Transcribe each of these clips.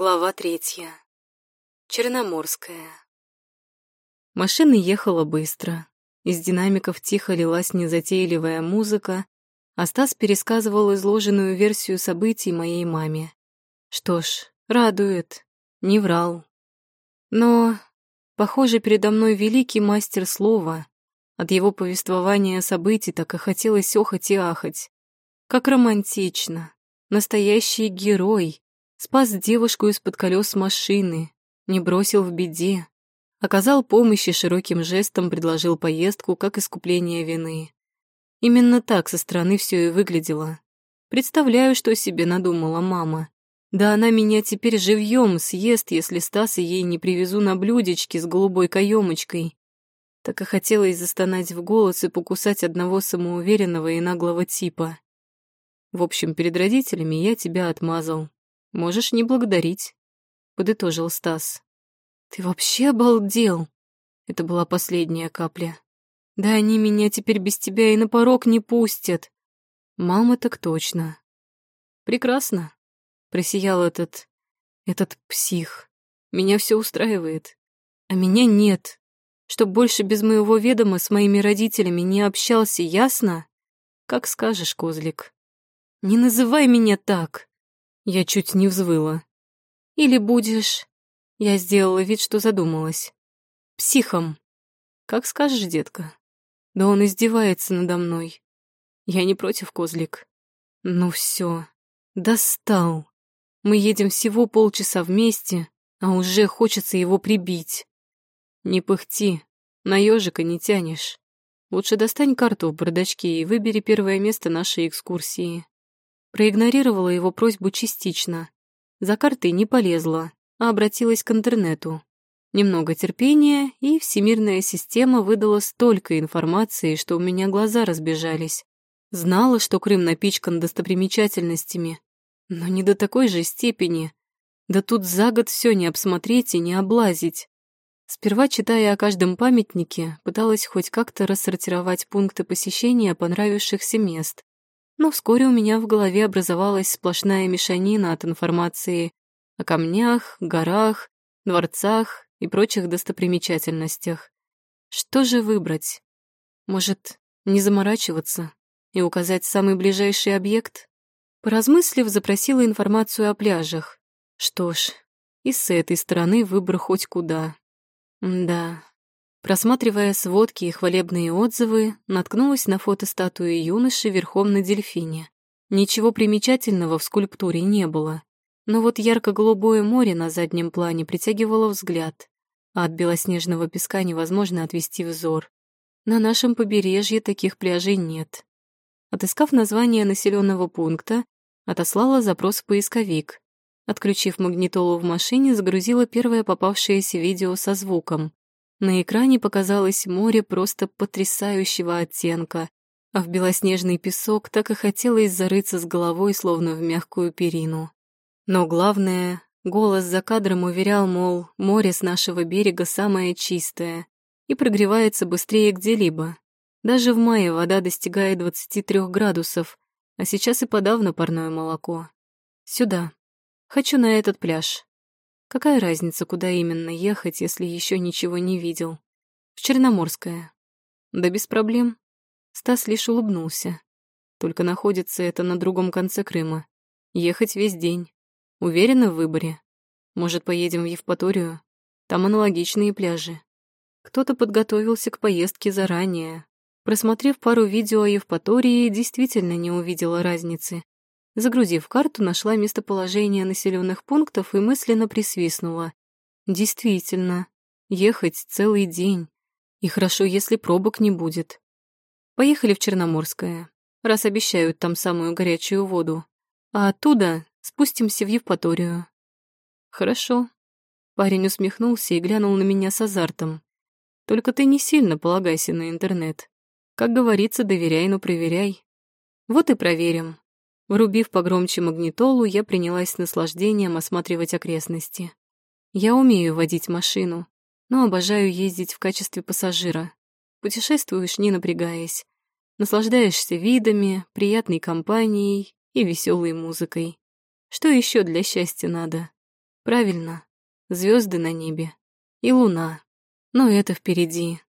Глава третья. Черноморская. Машина ехала быстро. Из динамиков тихо лилась незатейливая музыка, а Стас пересказывал изложенную версию событий моей маме. Что ж, радует, не врал. Но, похоже, передо мной великий мастер слова. От его повествования событий так и хотелось охать и ахать. Как романтично. Настоящий герой. Спас девушку из-под колес машины, не бросил в беде. Оказал помощь и широким жестом предложил поездку как искупление вины. Именно так со стороны все и выглядело. Представляю, что себе надумала мама. Да она меня теперь живьем съест, если Стаса ей не привезу на блюдечке с голубой каемочкой. Так и хотелось застонать в голос и покусать одного самоуверенного и наглого типа. В общем, перед родителями я тебя отмазал. Можешь не благодарить, подытожил Стас. Ты вообще обалдел? Это была последняя капля. Да они меня теперь без тебя и на порог не пустят. Мама так точно. Прекрасно. Просиял этот... этот псих. Меня все устраивает. А меня нет. Чтоб больше без моего ведома с моими родителями не общался, ясно? Как скажешь, козлик. Не называй меня так. Я чуть не взвыла. Или будешь... Я сделала вид, что задумалась. Психом. Как скажешь, детка. Да он издевается надо мной. Я не против, козлик. Ну все, достал. Мы едем всего полчаса вместе, а уже хочется его прибить. Не пыхти, на ежика не тянешь. Лучше достань карту в бардачке и выбери первое место нашей экскурсии. Проигнорировала его просьбу частично. За картой не полезла, а обратилась к интернету. Немного терпения, и всемирная система выдала столько информации, что у меня глаза разбежались. Знала, что Крым напичкан достопримечательностями, но не до такой же степени. Да тут за год все не обсмотреть и не облазить. Сперва, читая о каждом памятнике, пыталась хоть как-то рассортировать пункты посещения понравившихся мест но вскоре у меня в голове образовалась сплошная мешанина от информации о камнях, горах, дворцах и прочих достопримечательностях. Что же выбрать? Может, не заморачиваться и указать самый ближайший объект? Поразмыслив, запросила информацию о пляжах. Что ж, и с этой стороны выбор хоть куда. да, Просматривая сводки и хвалебные отзывы, наткнулась на фото статуи юноши верхом на дельфине. Ничего примечательного в скульптуре не было, но вот ярко-голубое море на заднем плане притягивало взгляд, а от белоснежного песка невозможно отвести взор. На нашем побережье таких пляжей нет. Отыскав название населенного пункта, отослала запрос в поисковик. Отключив магнитолу в машине, загрузила первое попавшееся видео со звуком. На экране показалось море просто потрясающего оттенка, а в белоснежный песок так и хотелось зарыться с головой, словно в мягкую перину. Но главное, голос за кадром уверял, мол, море с нашего берега самое чистое и прогревается быстрее где-либо. Даже в мае вода достигает 23 градусов, а сейчас и подавно парное молоко. Сюда. Хочу на этот пляж. Какая разница, куда именно ехать, если еще ничего не видел? В Черноморское. Да без проблем. Стас лишь улыбнулся. Только находится это на другом конце Крыма. Ехать весь день. Уверена в выборе? Может, поедем в Евпаторию? Там аналогичные пляжи. Кто-то подготовился к поездке заранее. Просмотрев пару видео о Евпатории, действительно не увидела разницы. Загрузив карту, нашла местоположение населенных пунктов и мысленно присвистнула. Действительно, ехать целый день. И хорошо, если пробок не будет. Поехали в Черноморское, раз обещают там самую горячую воду. А оттуда спустимся в Евпаторию. Хорошо. Парень усмехнулся и глянул на меня с азартом. Только ты не сильно полагайся на интернет. Как говорится, доверяй, но проверяй. Вот и проверим. Врубив погромче магнитолу, я принялась с наслаждением осматривать окрестности. Я умею водить машину, но обожаю ездить в качестве пассажира. Путешествуешь, не напрягаясь. Наслаждаешься видами, приятной компанией и веселой музыкой. Что еще для счастья надо? Правильно, звезды на небе и луна. Но это впереди.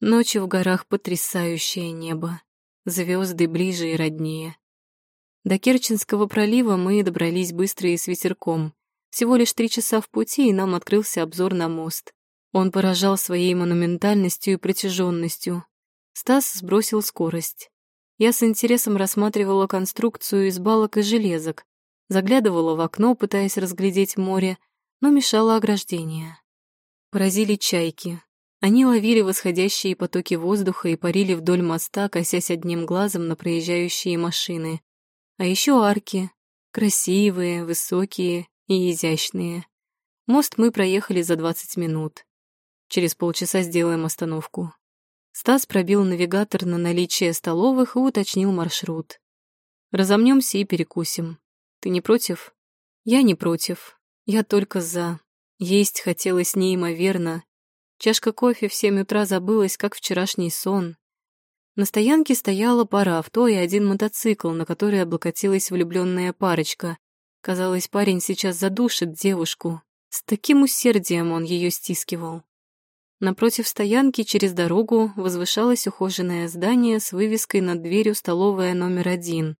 Ночью в горах потрясающее небо. Звезды ближе и роднее. До Керченского пролива мы добрались быстро и с ветерком. Всего лишь три часа в пути, и нам открылся обзор на мост. Он поражал своей монументальностью и протяженностью. Стас сбросил скорость. Я с интересом рассматривала конструкцию из балок и железок, заглядывала в окно, пытаясь разглядеть море, но мешало ограждение. Поразили чайки. Они ловили восходящие потоки воздуха и парили вдоль моста, косясь одним глазом на проезжающие машины. А еще арки. Красивые, высокие и изящные. Мост мы проехали за 20 минут. Через полчаса сделаем остановку. Стас пробил навигатор на наличие столовых и уточнил маршрут. Разомнемся и перекусим. Ты не против? Я не против. Я только за. Есть хотелось неимоверно. Чашка кофе в семь утра забылась, как вчерашний сон. На стоянке стояла пара авто и один мотоцикл, на который облокотилась влюбленная парочка. Казалось, парень сейчас задушит девушку. С таким усердием он ее стискивал. Напротив стоянки через дорогу возвышалось ухоженное здание с вывеской над дверью «Столовая номер один».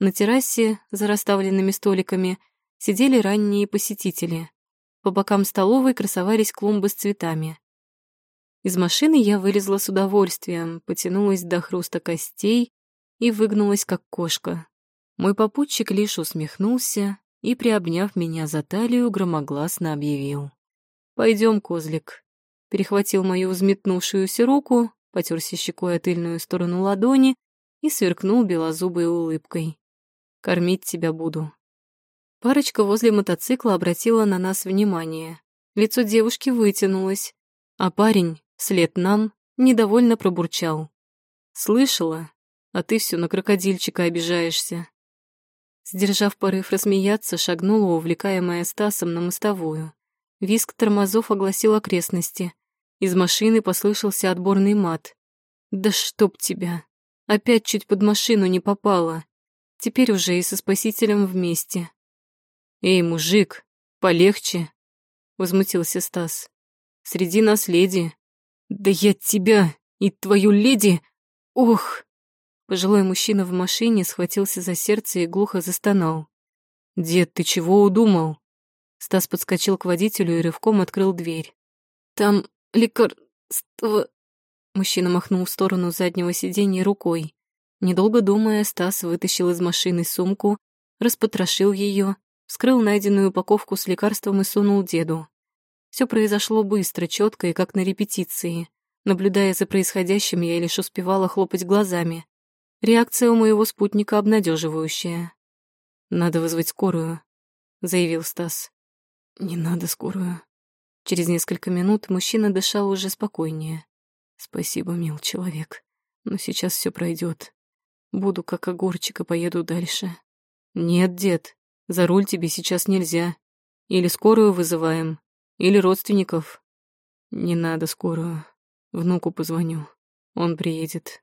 На террасе, за расставленными столиками, сидели ранние посетители. По бокам столовой красовались клумбы с цветами. Из машины я вылезла с удовольствием, потянулась до хруста костей и выгнулась, как кошка. Мой попутчик лишь усмехнулся и, приобняв меня за талию, громогласно объявил. «Пойдем, козлик». Перехватил мою взметнувшуюся руку, потерся щекой о тыльную сторону ладони и сверкнул белозубой улыбкой. «Кормить тебя буду». Парочка возле мотоцикла обратила на нас внимание. Лицо девушки вытянулось, а парень, След нам недовольно пробурчал. «Слышала? А ты все на крокодильчика обижаешься». Сдержав порыв рассмеяться, шагнула, увлекаемая Стасом на мостовую. Виск тормозов огласил окрестности. Из машины послышался отборный мат. «Да чтоб тебя! Опять чуть под машину не попала. Теперь уже и со спасителем вместе». «Эй, мужик, полегче!» — возмутился Стас. «Среди нас леди, «Да я тебя и твою леди! Ох!» Пожилой мужчина в машине схватился за сердце и глухо застонал. «Дед, ты чего удумал?» Стас подскочил к водителю и рывком открыл дверь. «Там лекарство...» Мужчина махнул в сторону заднего сиденья рукой. Недолго думая, Стас вытащил из машины сумку, распотрошил ее, вскрыл найденную упаковку с лекарством и сунул деду. Все произошло быстро, четко и как на репетиции. Наблюдая за происходящим, я лишь успевала хлопать глазами. Реакция у моего спутника обнадеживающая. «Надо вызвать скорую», — заявил Стас. «Не надо скорую». Через несколько минут мужчина дышал уже спокойнее. «Спасибо, мил человек, но сейчас все пройдет. Буду как огурчик и поеду дальше». «Нет, дед, за руль тебе сейчас нельзя. Или скорую вызываем, или родственников. Не надо скорую. Внуку позвоню. Он приедет.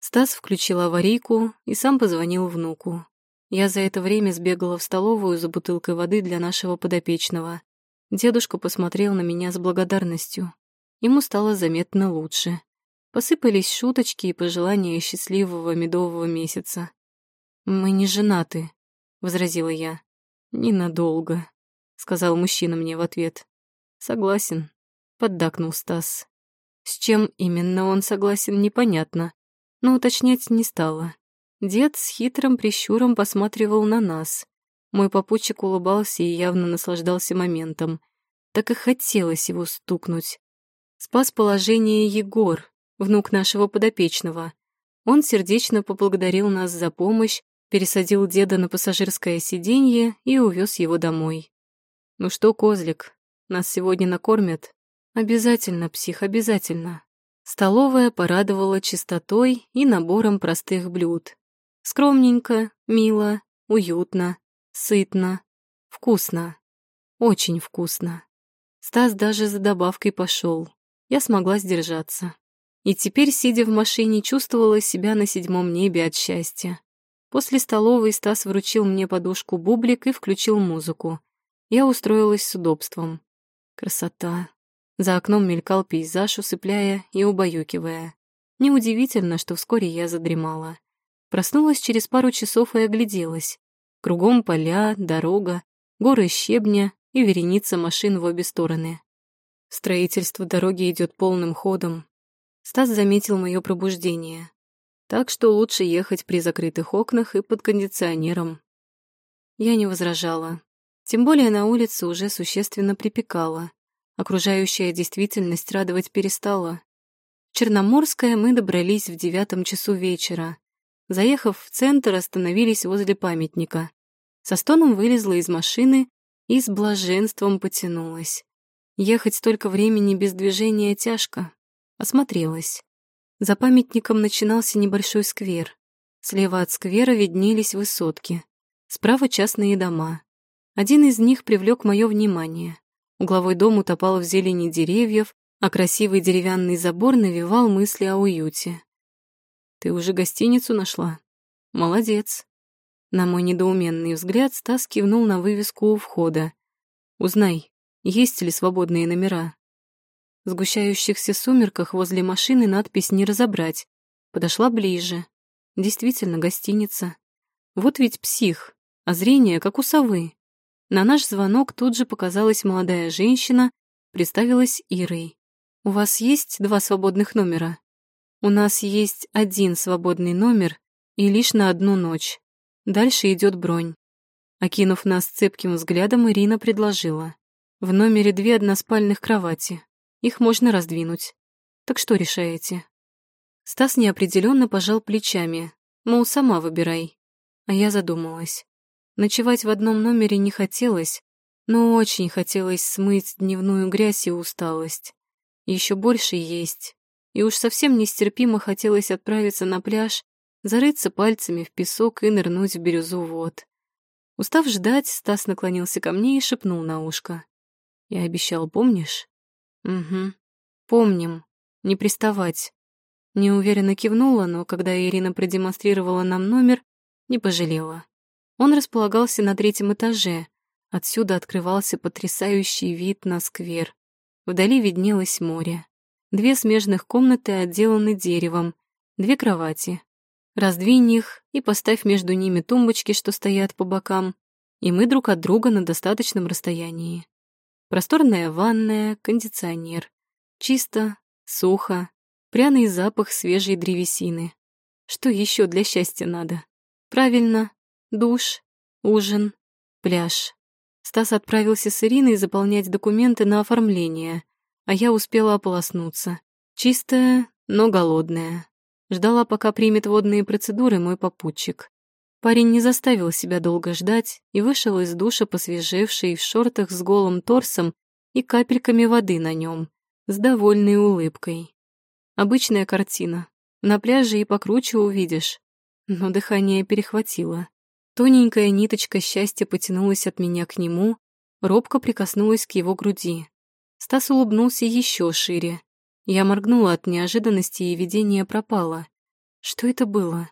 Стас включил аварийку и сам позвонил внуку. Я за это время сбегала в столовую за бутылкой воды для нашего подопечного. Дедушка посмотрел на меня с благодарностью. Ему стало заметно лучше. Посыпались шуточки и пожелания счастливого медового месяца. «Мы не женаты», — возразила я. «Ненадолго», — сказал мужчина мне в ответ. Согласен, поддакнул Стас. С чем именно он согласен, непонятно, но уточнять не стала. Дед с хитрым прищуром посматривал на нас. Мой попутчик улыбался и явно наслаждался моментом. Так и хотелось его стукнуть. Спас положение Егор, внук нашего подопечного. Он сердечно поблагодарил нас за помощь, пересадил деда на пассажирское сиденье и увез его домой. «Ну что, козлик, нас сегодня накормят. Обязательно, псих, обязательно. Столовая порадовала чистотой и набором простых блюд. Скромненько, мило, уютно, сытно, вкусно. Очень вкусно. Стас даже за добавкой пошел. Я смогла сдержаться. И теперь, сидя в машине, чувствовала себя на седьмом небе от счастья. После столовой Стас вручил мне подушку бублик и включил музыку. я устроилась с удобством. Красота. За окном мелькал пейзаж, усыпляя и убаюкивая. Неудивительно, что вскоре я задремала. Проснулась через пару часов и огляделась. Кругом поля, дорога, горы щебня и вереница машин в обе стороны. Строительство дороги идет полным ходом. Стас заметил мое пробуждение. Так что лучше ехать при закрытых окнах и под кондиционером. Я не возражала. Тем более на улице уже существенно припекало. Окружающая действительность радовать перестала. В Черноморское мы добрались в девятом часу вечера. Заехав в центр, остановились возле памятника. Со стоном вылезла из машины и с блаженством потянулась. Ехать столько времени без движения тяжко. Осмотрелась. За памятником начинался небольшой сквер. Слева от сквера виднелись высотки. Справа частные дома. Один из них привлек мое внимание. Угловой дом утопал в зелени деревьев, а красивый деревянный забор навевал мысли о уюте. «Ты уже гостиницу нашла? Молодец!» На мой недоуменный взгляд Стас кивнул на вывеску у входа. «Узнай, есть ли свободные номера?» В сгущающихся сумерках возле машины надпись не разобрать. Подошла ближе. Действительно, гостиница. Вот ведь псих, а зрение как у совы. На наш звонок тут же показалась молодая женщина, представилась Ирой. «У вас есть два свободных номера?» «У нас есть один свободный номер и лишь на одну ночь. Дальше идет бронь». Окинув нас цепким взглядом, Ирина предложила. «В номере две односпальных кровати. Их можно раздвинуть. Так что решаете?» Стас неопределенно пожал плечами, мол, сама выбирай. А я задумалась. Ночевать в одном номере не хотелось, но очень хотелось смыть дневную грязь и усталость. Еще больше есть. И уж совсем нестерпимо хотелось отправиться на пляж, зарыться пальцами в песок и нырнуть в бирюзу вод. Устав ждать, Стас наклонился ко мне и шепнул на ушко. «Я обещал, помнишь?» «Угу. Помним. Не приставать». Неуверенно кивнула, но когда Ирина продемонстрировала нам номер, не пожалела. Он располагался на третьем этаже. Отсюда открывался потрясающий вид на сквер. Вдали виднелось море. Две смежных комнаты отделаны деревом, две кровати. Раздвинь их и поставь между ними тумбочки, что стоят по бокам, и мы друг от друга на достаточном расстоянии. Просторная ванная, кондиционер. Чисто, сухо, пряный запах свежей древесины. Что еще для счастья надо? Правильно, Душ, ужин, пляж. Стас отправился с Ириной заполнять документы на оформление, а я успела ополоснуться. Чистая, но голодная. Ждала, пока примет водные процедуры мой попутчик. Парень не заставил себя долго ждать и вышел из душа, посвежевший в шортах с голым торсом и капельками воды на нем, с довольной улыбкой. Обычная картина. На пляже и покруче увидишь. Но дыхание перехватило. Тоненькая ниточка счастья потянулась от меня к нему, робко прикоснулась к его груди. Стас улыбнулся еще шире. Я моргнула от неожиданности, и видение пропало. Что это было?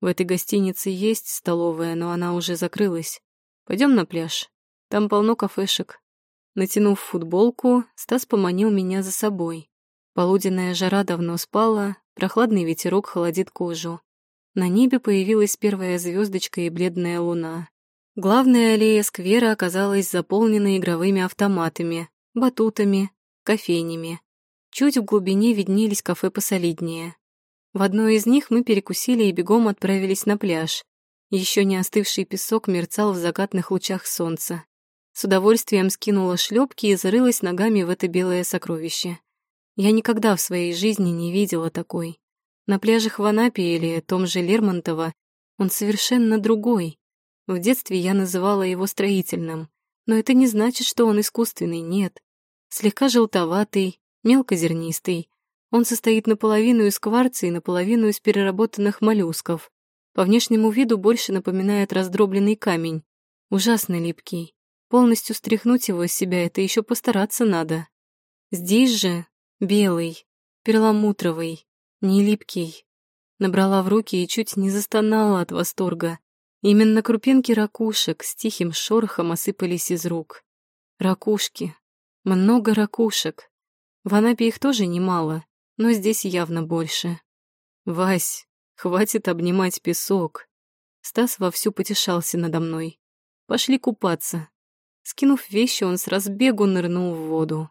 В этой гостинице есть столовая, но она уже закрылась. Пойдем на пляж. Там полно кафешек. Натянув футболку, Стас поманил меня за собой. Полуденная жара давно спала, прохладный ветерок холодит кожу. На небе появилась первая звездочка и бледная луна. Главная аллея сквера оказалась заполнена игровыми автоматами, батутами, кофейнями. Чуть в глубине виднелись кафе посолиднее. В одной из них мы перекусили и бегом отправились на пляж. Еще не остывший песок мерцал в закатных лучах солнца. С удовольствием скинула шлепки и зарылась ногами в это белое сокровище. Я никогда в своей жизни не видела такой. На пляжах в Анапе или том же Лермонтово он совершенно другой. В детстве я называла его строительным, но это не значит, что он искусственный, нет. Слегка желтоватый, мелкозернистый. Он состоит наполовину из кварца и наполовину из переработанных моллюсков. По внешнему виду больше напоминает раздробленный камень. Ужасно липкий. Полностью стряхнуть его из себя — это еще постараться надо. Здесь же белый, перламутровый, не липкий. Набрала в руки и чуть не застонала от восторга. Именно крупинки ракушек с тихим шорохом осыпались из рук. Ракушки. Много ракушек. В Анапе их тоже немало, но здесь явно больше. «Вась, хватит обнимать песок!» Стас вовсю потешался надо мной. «Пошли купаться». Скинув вещи, он с разбегу нырнул в воду.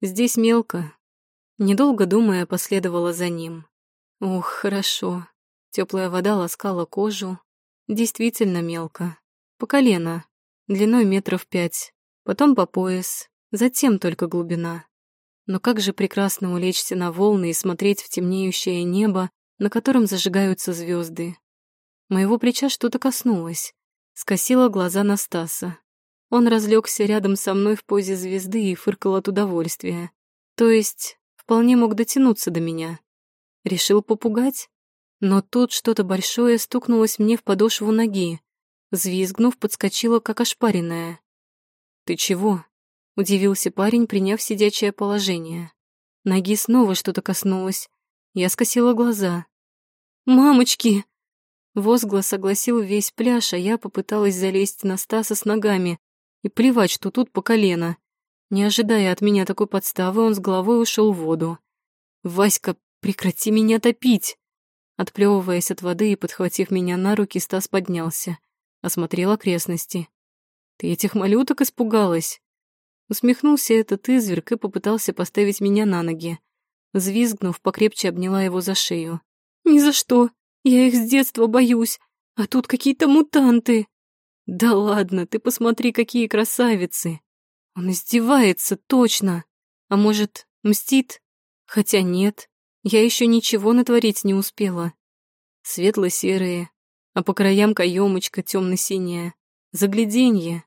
«Здесь мелко». Недолго думая, последовала за ним. Ух, хорошо. Теплая вода ласкала кожу. Действительно мелко. По колено. Длиной метров пять. Потом по пояс. Затем только глубина. Но как же прекрасно улечься на волны и смотреть в темнеющее небо, на котором зажигаются звезды. Моего плеча что-то коснулось. Скосила глаза на Стаса. Он разлегся рядом со мной в позе звезды и фыркал от удовольствия. То есть, вполне мог дотянуться до меня. Решил попугать? Но тут что-то большое стукнулось мне в подошву ноги. Взвизгнув, подскочила, как ошпаренная. «Ты чего?» — удивился парень, приняв сидячее положение. Ноги снова что-то коснулось. Я скосила глаза. «Мамочки!» Возглас огласил весь пляж, а я попыталась залезть на Стаса с ногами и плевать, что тут по колено. Не ожидая от меня такой подставы, он с головой ушел в воду. «Васька, прекрати меня топить!» Отплевываясь от воды и подхватив меня на руки, Стас поднялся, осмотрел окрестности. «Ты этих малюток испугалась?» Усмехнулся этот изверг и попытался поставить меня на ноги. Взвизгнув, покрепче обняла его за шею. «Ни за что. Я их с детства боюсь. А тут какие-то мутанты». «Да ладно, ты посмотри, какие красавицы!» Он издевается, точно. А может, мстит? Хотя нет, я еще ничего натворить не успела. Светло-серые, а по краям каемочка темно-синяя. Загляденье.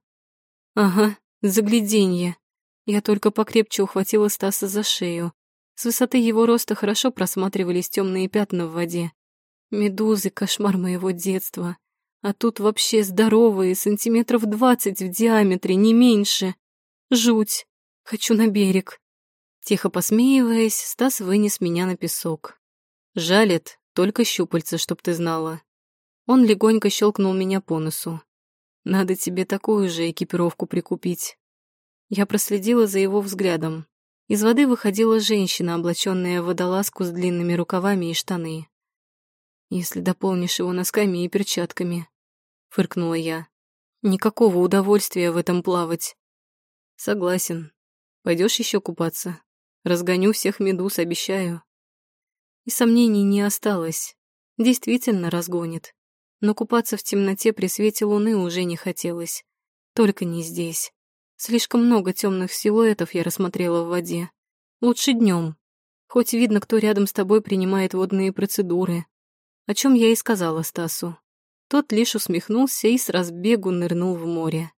Ага, загляденье. Я только покрепче ухватила Стаса за шею. С высоты его роста хорошо просматривались темные пятна в воде. Медузы — кошмар моего детства. А тут вообще здоровые, сантиметров двадцать в диаметре, не меньше. Жуть. Хочу на берег. Тихо посмеиваясь, Стас вынес меня на песок. Жалит, только щупальца, чтоб ты знала. Он легонько щелкнул меня по носу. Надо тебе такую же экипировку прикупить. Я проследила за его взглядом. Из воды выходила женщина, облаченная в водолазку с длинными рукавами и штаны. «Если дополнишь его носками и перчатками», — фыркнула я. «Никакого удовольствия в этом плавать». «Согласен. Пойдешь еще купаться? Разгоню всех медуз, обещаю». И сомнений не осталось. Действительно разгонит. Но купаться в темноте при свете луны уже не хотелось. Только не здесь. Слишком много темных силуэтов я рассмотрела в воде. Лучше днем. Хоть видно, кто рядом с тобой принимает водные процедуры. О чем я и сказала Стасу. Тот лишь усмехнулся и с разбегу нырнул в море.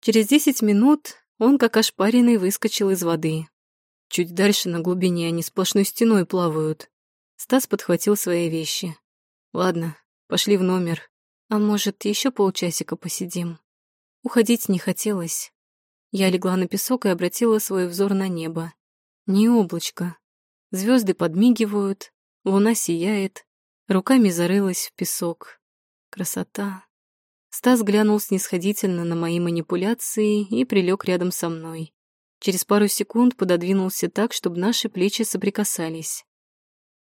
Через десять минут он, как ошпаренный, выскочил из воды. Чуть дальше на глубине они сплошной стеной плавают. Стас подхватил свои вещи. Ладно, пошли в номер. А может, еще полчасика посидим? Уходить не хотелось. Я легла на песок и обратила свой взор на небо. Не облачко. Звезды подмигивают, луна сияет, руками зарылась в песок. Красота. Стас глянул снисходительно на мои манипуляции и прилег рядом со мной. Через пару секунд пододвинулся так, чтобы наши плечи соприкасались.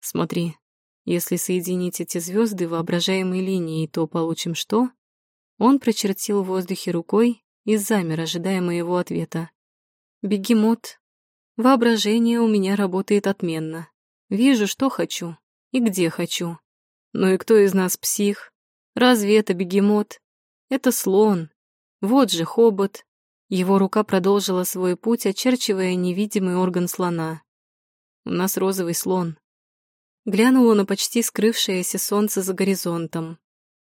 Смотри, если соединить эти звезды воображаемой линией, то получим что? Он прочертил в воздухе рукой и замер, ожидая моего ответа. «Бегемот. Воображение у меня работает отменно. Вижу, что хочу и где хочу. Ну и кто из нас псих? Разве это бегемот? Это слон. Вот же хобот. Его рука продолжила свой путь, очерчивая невидимый орган слона. У нас розовый слон. Глянула на почти скрывшееся солнце за горизонтом.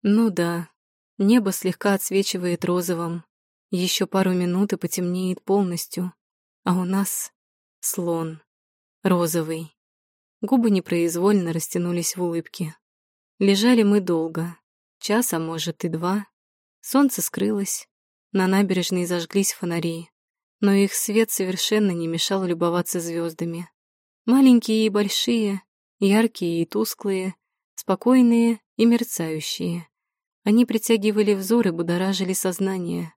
Ну да, небо слегка отсвечивает розовым. Еще пару минут и потемнеет полностью. А у нас слон. Розовый. Губы непроизвольно растянулись в улыбке. Лежали мы долго. Час, а может и два. Солнце скрылось. На набережной зажглись фонари. Но их свет совершенно не мешал любоваться звездами. Маленькие и большие, яркие и тусклые, спокойные и мерцающие. Они притягивали взоры, будоражили сознание.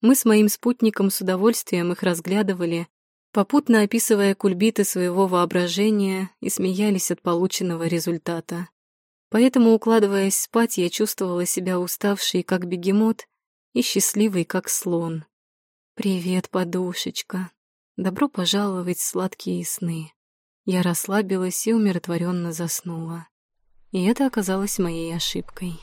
Мы с моим спутником с удовольствием их разглядывали, попутно описывая кульбиты своего воображения и смеялись от полученного результата. Поэтому, укладываясь спать, я чувствовала себя уставшей, как бегемот, и счастливой, как слон. «Привет, подушечка. Добро пожаловать в сладкие сны». Я расслабилась и умиротворенно заснула. И это оказалось моей ошибкой.